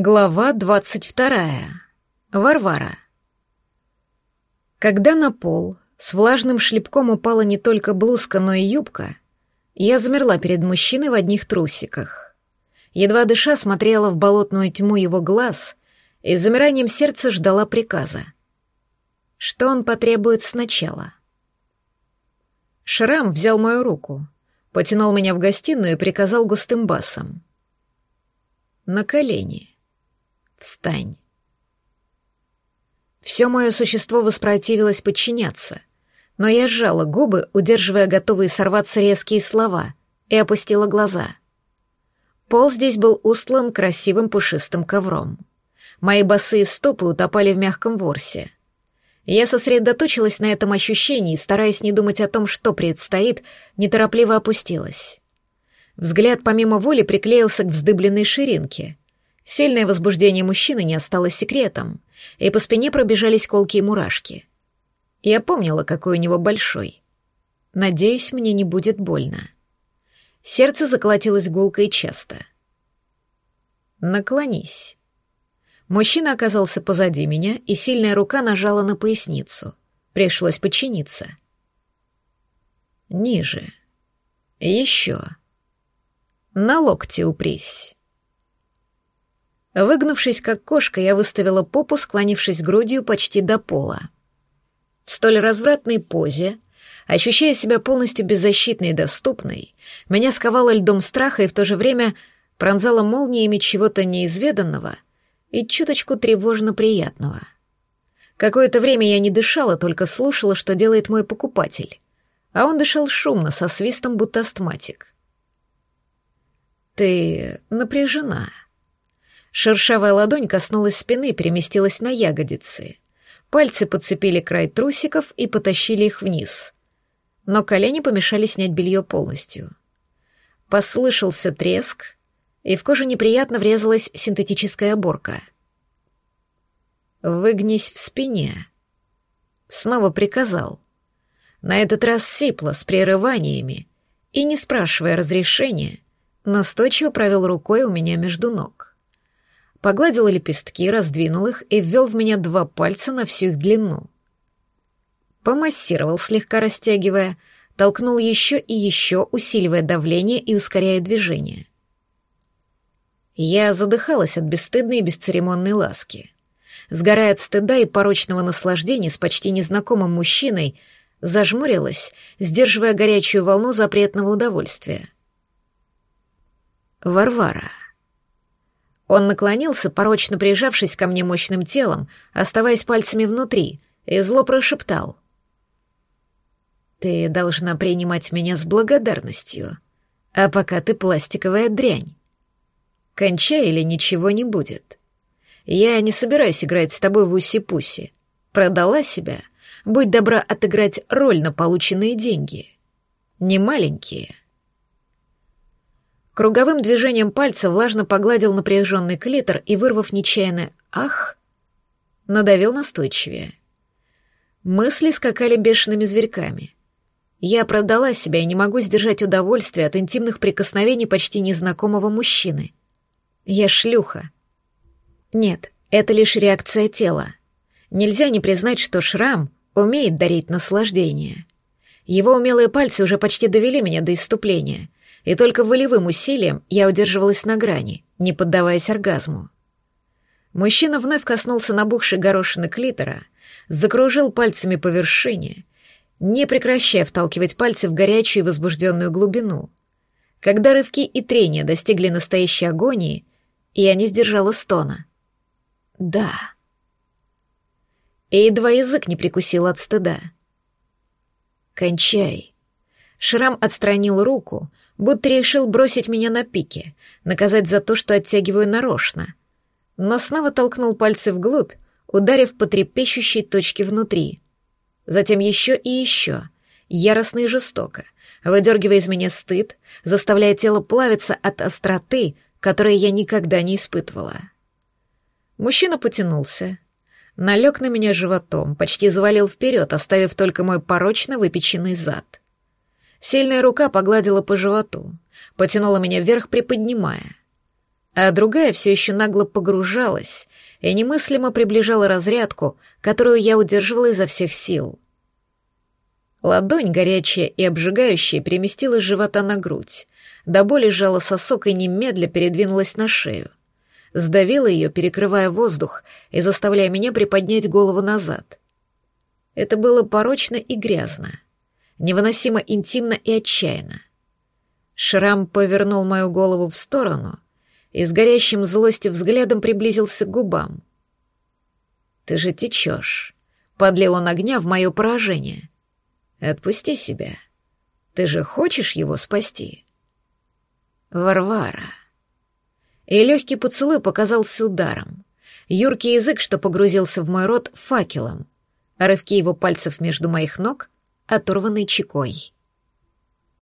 Глава двадцать вторая. Варвара. Когда на пол с влажным шлепком упала не только блузка, но и юбка, я замерла перед мужчиной в одних трусиках. Едва дыша смотрела в болотную тьму его глаз и с замиранием сердца ждала приказа. Что он потребует сначала? Шрам взял мою руку, потянул меня в гостиную и приказал густым басом. «На колени». Встань. Все мое существо воспротивилось подчиняться, но я сжала губы, удерживая готовые сорваться резкие слова, и опустила глаза. Пол здесь был устлан красивым пушистым ковром. Мои босые стопы утопали в мягком ворсе. Я сосредоточилась на этом ощущении, стараясь не думать о том, что предстоит, неторопливо опустилась. Взгляд помимо воли приклеился к вздыбленной ширинке — Сильное возбуждение мужчины не осталось секретом, и по спине пробежались колки и мурашки. Я помнила, какой у него большой. Надеюсь, мне не будет больно. Сердце заколотилось гулко и часто. «Наклонись». Мужчина оказался позади меня, и сильная рука нажала на поясницу. Пришлось подчиниться. Ниже. Еще. На локте упрись. Выгнувшись как кошка, я выставила попу, склонившись грудью почти до пола. В столь развратной позе, ощущая себя полностью беззащитной и доступной, меня сковало льдом страха и в то же время пронзало молниями чего-то неизведанного и чуточку тревожно приятного. Какое-то время я не дышала, только слушала, что делает мой покупатель. А он дышал шумно, со свистом, будто астматик. «Ты напряжена», Шершавая ладонь коснулась спины переместилась на ягодицы. Пальцы подцепили край трусиков и потащили их вниз. Но колени помешали снять белье полностью. Послышался треск, и в кожу неприятно врезалась синтетическая оборка. «Выгнись в спине», — снова приказал. На этот раз сипло, с прерываниями, и, не спрашивая разрешения, настойчиво провел рукой у меня между ног погладил лепестки, раздвинул их и ввел в меня два пальца на всю их длину. Помассировал, слегка растягивая, толкнул еще и еще, усиливая давление и ускоряя движение. Я задыхалась от бесстыдной и бесцеремонной ласки. Сгорая от стыда и порочного наслаждения с почти незнакомым мужчиной, зажмурилась, сдерживая горячую волну запретного удовольствия. Варвара. Он наклонился, порочно прижавшись ко мне мощным телом, оставаясь пальцами внутри, и зло прошептал. «Ты должна принимать меня с благодарностью, а пока ты пластиковая дрянь. Кончай или ничего не будет. Я не собираюсь играть с тобой в уси-пуси. Продала себя, будь добра отыграть роль на полученные деньги. Не маленькие». Круговым движением пальца влажно погладил напряженный клитор и, вырвав нечаянное «ах», надавил настойчивее. Мысли скакали бешеными зверьками. Я продала себя и не могу сдержать удовольствие от интимных прикосновений почти незнакомого мужчины. Я шлюха. Нет, это лишь реакция тела. Нельзя не признать, что шрам умеет дарить наслаждение. Его умелые пальцы уже почти довели меня до иступления — и только волевым усилием я удерживалась на грани, не поддаваясь оргазму. Мужчина вновь коснулся набухшей горошины клитора, закружил пальцами по вершине, не прекращая вталкивать пальцы в горячую и возбужденную глубину. Когда рывки и трения достигли настоящей агонии, я не сдержала стона. «Да». И едва язык не прикусил от стыда. «Кончай». Шрам отстранил руку, будто решил бросить меня на пике, наказать за то, что оттягиваю нарочно. Но снова толкнул пальцы вглубь, ударив по трепещущей точке внутри. Затем еще и еще, яростно и жестоко, выдергивая из меня стыд, заставляя тело плавиться от остроты, которой я никогда не испытывала. Мужчина потянулся, налег на меня животом, почти завалил вперед, оставив только мой порочно выпеченный зад. Сильная рука погладила по животу, потянула меня вверх, приподнимая. а другая все еще нагло погружалась и немыслимо приближала разрядку, которую я удерживала изо всех сил. Ладонь, горячая и обжигающая, переместилась с живота на грудь, до боли сжала сосок и немедля передвинулась на шею. Сдавила ее, перекрывая воздух и заставляя меня приподнять голову назад. Это было порочно и грязно, невыносимо интимно и отчаянно. Шрам повернул мою голову в сторону и с горящим злостью взглядом приблизился к губам. «Ты же течешь», — подлил он огня в мое поражение. «Отпусти себя. Ты же хочешь его спасти?» Варвара. И легкий поцелуй показался ударом. Юркий язык, что погрузился в мой рот, факелом, рывки его пальцев между моих ног — оторванной чекой.